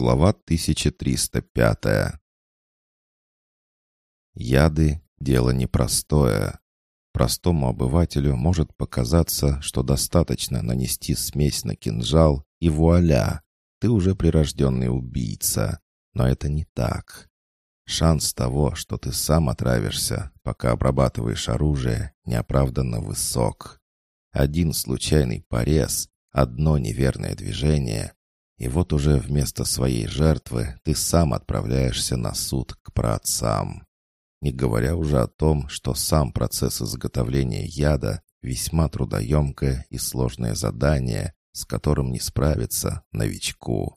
Глава 1305 Яды — дело непростое. Простому обывателю может показаться, что достаточно нанести смесь на кинжал, и вуаля, ты уже прирожденный убийца. Но это не так. Шанс того, что ты сам отравишься, пока обрабатываешь оружие, неоправданно высок. Один случайный порез, одно неверное движение, и вот уже вместо своей жертвы ты сам отправляешься на суд к праотцам. Не говоря уже о том, что сам процесс изготовления яда весьма трудоемкое и сложное задание, с которым не справиться новичку.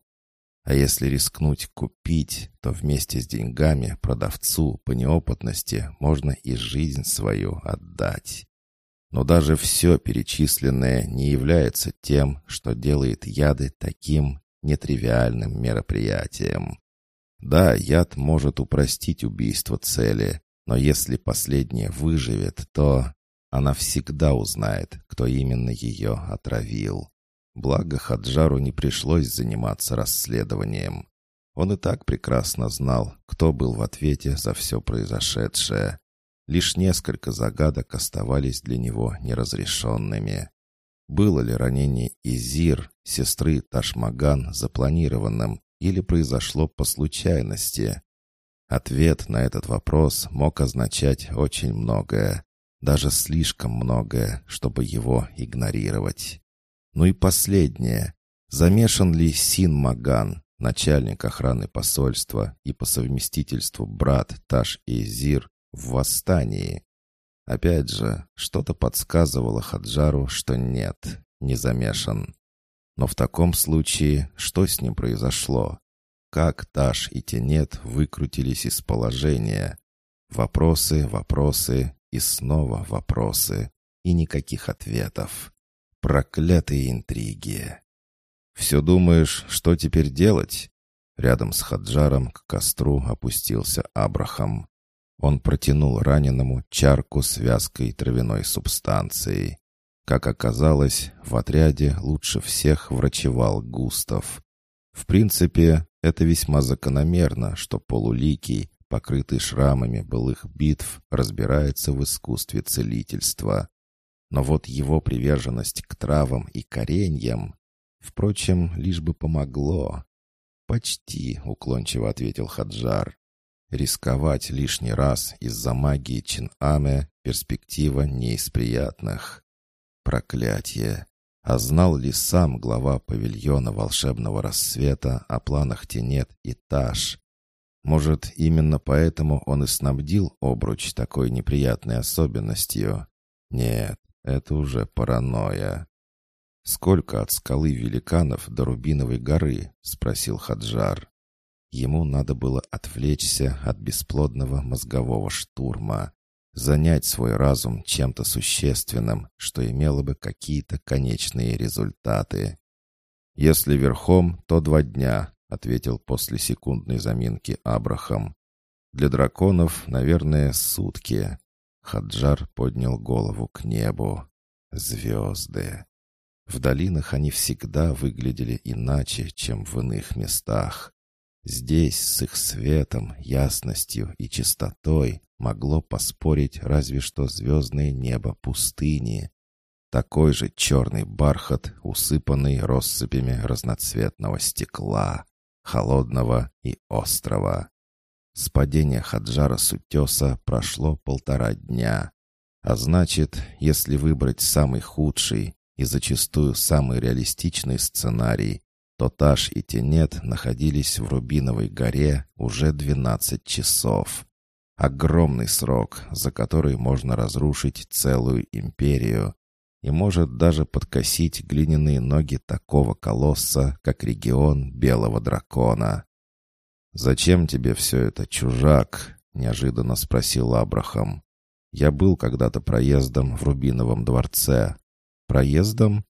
А если рискнуть купить, то вместе с деньгами продавцу по неопытности можно и жизнь свою отдать. Но даже все перечисленное не является тем, что делает яды таким нетривиальным мероприятием. Да, яд может упростить убийство цели, но если последняя выживет, то она всегда узнает, кто именно ее отравил. Благо Хаджару не пришлось заниматься расследованием. Он и так прекрасно знал, кто был в ответе за все произошедшее. Лишь несколько загадок оставались для него неразрешенными. Было ли ранение Изир, сестры Ташмаган, запланированным или произошло по случайности? Ответ на этот вопрос мог означать очень многое, даже слишком многое, чтобы его игнорировать. Ну и последнее. Замешан ли Син Маган, начальник охраны посольства и по совместительству брат Таш Изир, в восстании? Опять же, что-то подсказывало Хаджару, что нет, не замешан. Но в таком случае, что с ним произошло? Как Таш и Тенет выкрутились из положения? Вопросы, вопросы и снова вопросы. И никаких ответов. Проклятые интриги. «Все думаешь, что теперь делать?» Рядом с Хаджаром к костру опустился Абрахам. Он протянул раненому чарку с вязкой травяной субстанцией. Как оказалось, в отряде лучше всех врачевал Густав. В принципе, это весьма закономерно, что полуликий, покрытый шрамами былых битв, разбирается в искусстве целительства. Но вот его приверженность к травам и кореньям, впрочем, лишь бы помогло. «Почти», — уклончиво ответил Хаджар. Рисковать лишний раз из-за магии Чин-Аме перспектива не из приятных. Проклятие! А знал ли сам глава павильона волшебного рассвета о планах Тенет и Таш? Может, именно поэтому он и снабдил обруч такой неприятной особенностью? Нет, это уже паранойя. «Сколько от скалы великанов до Рубиновой горы?» — спросил Хаджар. Ему надо было отвлечься от бесплодного мозгового штурма, занять свой разум чем-то существенным, что имело бы какие-то конечные результаты. «Если верхом, то два дня», — ответил после секундной заминки Абрахам. «Для драконов, наверное, сутки». Хаджар поднял голову к небу. Звезды. В долинах они всегда выглядели иначе, чем в иных местах. Здесь с их светом, ясностью и чистотой могло поспорить разве что звездное небо пустыни. Такой же черный бархат, усыпанный россыпями разноцветного стекла, холодного и острого. С падения Хаджара с утеса прошло полтора дня. А значит, если выбрать самый худший и зачастую самый реалистичный сценарий, то Таш и Тенет находились в Рубиновой горе уже 12 часов. Огромный срок, за который можно разрушить целую империю и может даже подкосить глиняные ноги такого колосса, как регион Белого Дракона. «Зачем тебе все это, чужак?» — неожиданно спросил Абрахам. «Я был когда-то проездом в Рубиновом дворце». «Проездом?»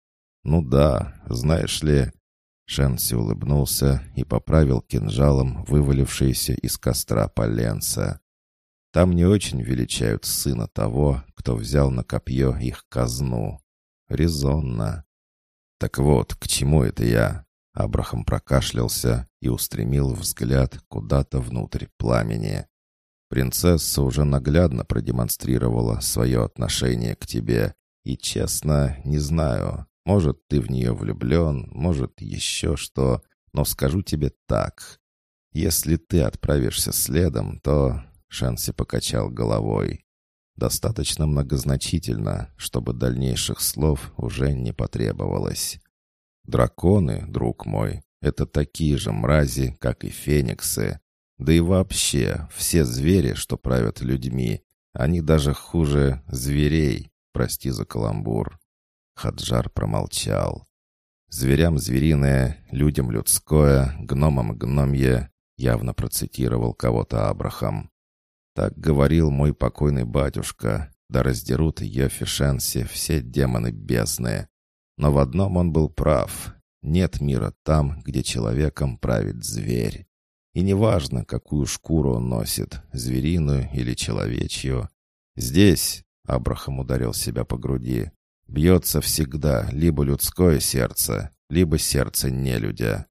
«Ну да, знаешь ли...» Шенси улыбнулся и поправил кинжалом вывалившееся из костра поленца. «Там не очень величают сына того, кто взял на копье их казну. Резонно». «Так вот, к чему это я?» Абрахам прокашлялся и устремил взгляд куда-то внутрь пламени. «Принцесса уже наглядно продемонстрировала свое отношение к тебе, и, честно, не знаю, может, ты в нее влюблен, может, еще что, но скажу тебе так. Если ты отправишься следом, то...» Шанси покачал головой. «Достаточно многозначительно, чтобы дальнейших слов уже не потребовалось. Драконы, друг мой, это такие же мрази, как и фениксы. Да и вообще, все звери, что правят людьми, они даже хуже зверей, прости за каламбур. Хаджар промолчал. «Зверям звериное, людям людское, гномам гномье», явно процитировал кого-то Абрахам. Так говорил мой покойный батюшка, да раздерут Йофи Шенси все демоны бездны. Но в одном он был прав. Нет мира там, где человеком правит зверь. И неважно, какую шкуру он носит, звериную или человечью. Здесь, Абрахам ударил себя по груди, бьется всегда либо людское сердце, либо сердце нелюдя.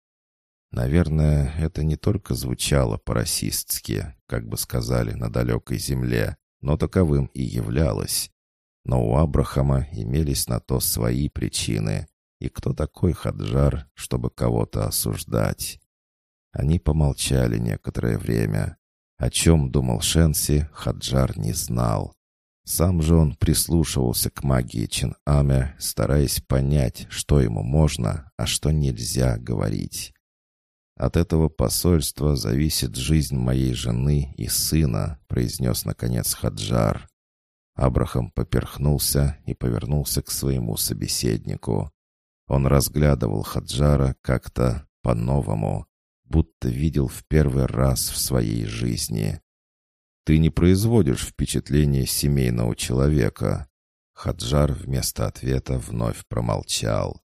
Наверное, это не только звучало по-расистски, как бы сказали на далекой земле, но таковым и являлось. Но у Абрахама имелись на то свои причины. И кто такой Хаджар, чтобы кого-то осуждать? Они помолчали некоторое время. О чем думал Шенси, Хаджар не знал. Сам же он прислушивался к магии Чин-Аме, стараясь понять, что ему можно, а что нельзя говорить. «От этого посольства зависит жизнь моей жены и сына», произнес наконец Хаджар. Абрахам поперхнулся и повернулся к своему собеседнику. Он разглядывал Хаджара как-то по-новому, будто видел в первый раз в своей жизни. «Ты не производишь впечатление семейного человека». Хаджар вместо ответа вновь промолчал.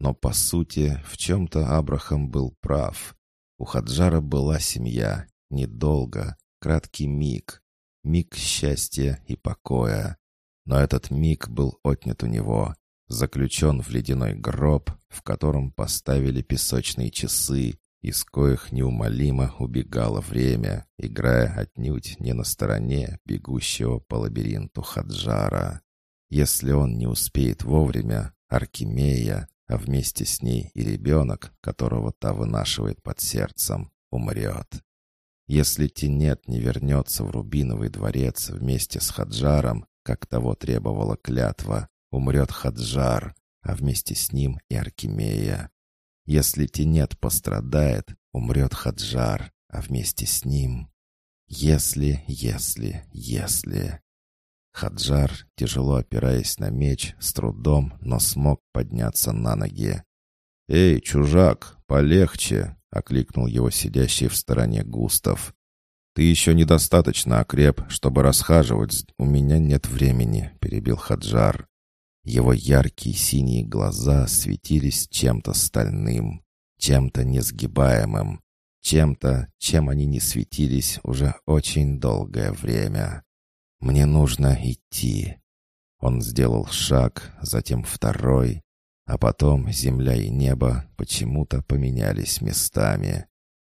Но, по сути, в чем-то Абрахам был прав. У Хаджара была семья, недолго, краткий миг, миг счастья и покоя. Но этот миг был отнят у него, заключен в ледяной гроб, в котором поставили песочные часы, из коих неумолимо убегало время, играя отнюдь не на стороне бегущего по лабиринту Хаджара. Если он не успеет вовремя, Аркемия, а вместе с ней и ребенок, которого та вынашивает под сердцем, умрет. Если Тенет не вернется в Рубиновый дворец вместе с Хаджаром, как того требовала клятва, умрет Хаджар, а вместе с ним и Аркемия. Если Тенет пострадает, умрет Хаджар, а вместе с ним... Если, если, если... Хаджар, тяжело опираясь на меч, с трудом, но смог подняться на ноги. «Эй, чужак, полегче!» — окликнул его сидящий в стороне Густав. «Ты еще недостаточно окреп, чтобы расхаживать. У меня нет времени», — перебил Хаджар. Его яркие синие глаза светились чем-то стальным, чем-то несгибаемым, чем-то, чем они не светились уже очень долгое время. «Мне нужно идти». Он сделал шаг, затем второй, а потом земля и небо почему-то поменялись местами.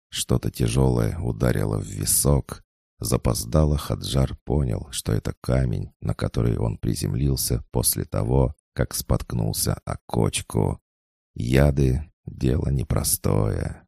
Что-то тяжелое ударило в висок. Запоздало Хаджар понял, что это камень, на который он приземлился после того, как споткнулся о кочку. Яды — дело непростое.